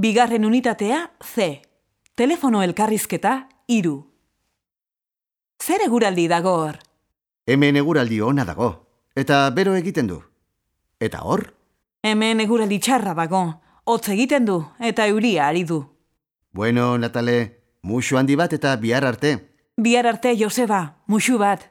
Bigarren unitatea C. Telefono elkarrizketa iru. Zer eguraldi dago hor? Hemen eguraldi ona dago. Eta bero egiten du. Eta hor? Hemen eguraldi txarra dago. Hotz egiten du eta euria ari du. Bueno, Natale, musu handi bat eta bihar arte. Bihar arte, Joseba, musu bat.